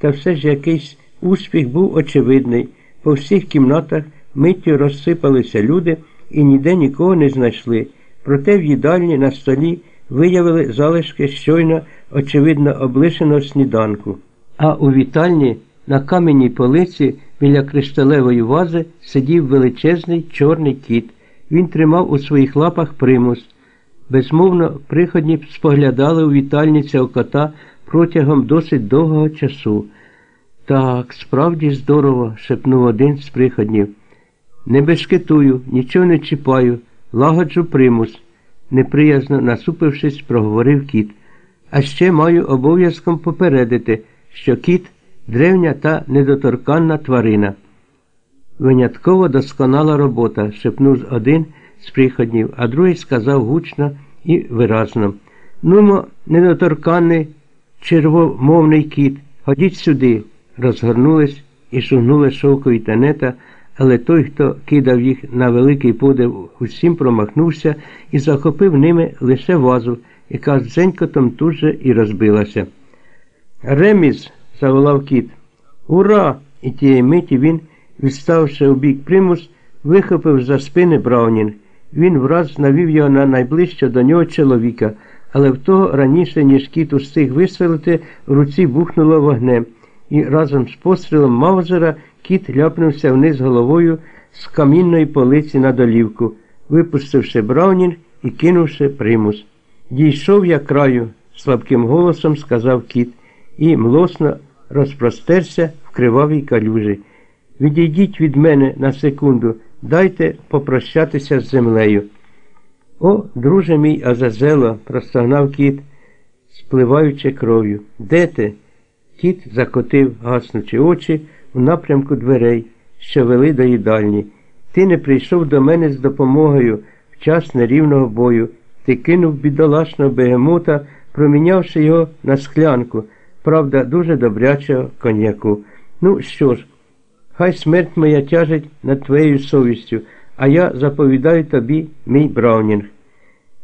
та все ж якийсь успіх був очевидний. По всіх кімнатах миттю розсипалися люди і ніде нікого не знайшли. Проте в їдальні на столі виявили залишки щойно, очевидно, облишеного сніданку. А у вітальні на кам'яній полиці біля кришталевої вази сидів величезний чорний кіт. Він тримав у своїх лапах примус. Безмовно, приходні споглядали у вітальні цього кота протягом досить довгого часу. Так, справді здорово, шепнув один з приходнів. Не бешкетую, нічого не чіпаю, лагоджу примус, неприязно насупившись, проговорив кіт. А ще маю обов'язком попередити, що кіт древня та недоторканна тварина. Винятково досконала робота, шепнув один з приходнів, а другий сказав гучно і виразно. Нумо, недоторканний червомовний кіт, ходіть сюди. Розгорнулись і шугнули шовкові тенета, але той, хто кидав їх на великий подив, усім промахнувся і захопив ними лише вазу, яка з дзенькотом тут же і розбилася. Реміс, заволав кіт. Ура! І тієї миті він, відставши у бік примус, вихопив за спини Браунінг. Він враз навів його на найближче до нього чоловіка, але в того раніше, ніж кіт устиг вистрелити, в руці бухнуло вогнем, і разом з пострілом Маузера кіт ляпнувся вниз головою з камінної полиці на долівку, випустивши Браунінг і кинувши примус. Дійшов я краю, слабким голосом сказав кіт, і млосно розпростерся в кривавій калюжі. Відійдіть від мене на секунду, дайте попрощатися з землею. О, друже мій Азазело, простогнав кіт, спливаючи кров'ю. Де ти? Кіт закотив, гаснучи очі у напрямку дверей, що вели до їдальні. Ти не прийшов до мене з допомогою в час нерівного бою. Ти кинув бідолашного бегемота, промінявши його на склянку, правда, дуже добрячого коньяку. Ну що ж, хай смерть моя тяжить над твоєю совістю, а я заповідаю тобі мій Браунінг.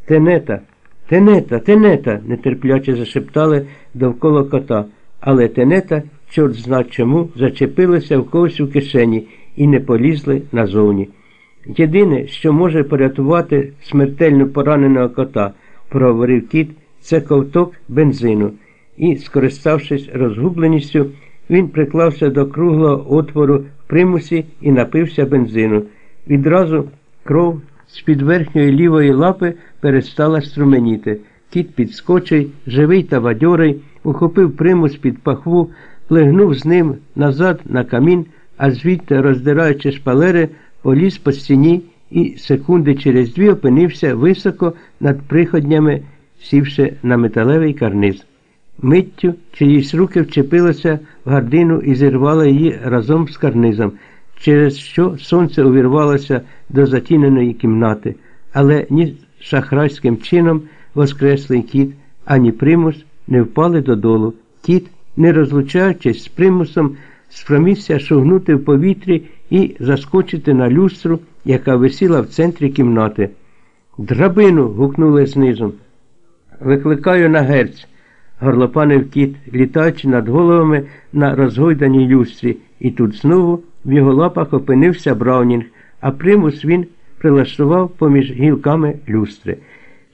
Тенета, тенета, тенета, нетерпляче зашептали довкола кота, але тенета, чорт зна чому, зачепилися в когось у кишені і не полізли назовні. Єдине, що може порятувати смертельно пораненого кота, проговорив кіт, це ковток бензину, і, скориставшись розгубленістю, він приклався до круглого отвору в примусі і напився бензину. Відразу кров з-під верхньої лівої лапи перестала струменіти. Кіт підскочив, живий та бадьорий, ухопив примус під пахву, плигнув з ним назад на камін, а звідти, роздираючи шпалери, поліз по стіні і секунди через дві опинився високо над приходнями, сівши на металевий карниз. Миттю чиїсь руки вчепилися в гардину і зірвали її разом з карнизом, через що сонце увірвалося до затіненої кімнати, але ні шахрайським чином воскреслий кіт, ані примус не впали додолу. Кіт, не розлучаючись з примусом, спромігся шугнути в повітрі і заскочити на люстру, яка висіла в центрі кімнати. Драбину. гукнули знизу. Викликаю на герць горлопанив кіт, літаючи над головами на розгойданій люстрі, і тут знову в його лапах опинився Браунінг, а примус він прилаштував поміж гілками люстри.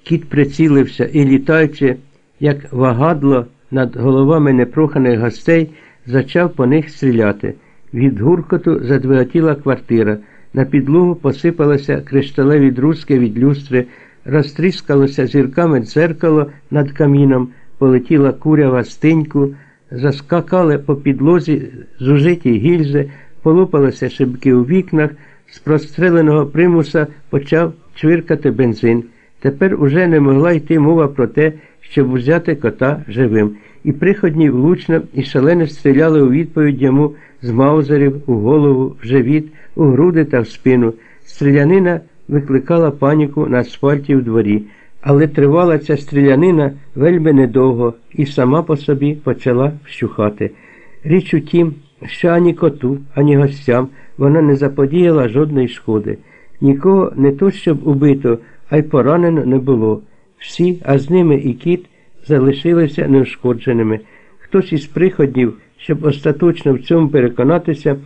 Кіт прицілився і, літаючи, як вагадло над головами непроханих гостей, зачав по них стріляти. Від гуркоту задвиготіла квартира. На підлогу посипалися кришталеві друзки від люстри, розтріскалося зірками дзеркало над каміном полетіла курява стиньку, заскакали по підлозі зужиті гільзи, полопалися шибки у вікнах, з простреленого примуса почав чвиркати бензин. Тепер уже не могла йти мова про те, щоб взяти кота живим. І приходні влучно і шалено стріляли у відповідь йому з маузерів у голову, в живіт, у груди та в спину. Стрілянина викликала паніку на асфальті в дворі. Але тривала ця стрілянина вельми недовго і сама по собі почала вщухати. Річ у тім, що ані коту, ані гостям вона не заподіяла жодної шкоди. Нікого не то щоб убито, а й поранено не було. Всі, а з ними і кіт, залишилися неушкодженими. Хтось із приходів, Щоб остаточно в цьому переконатися,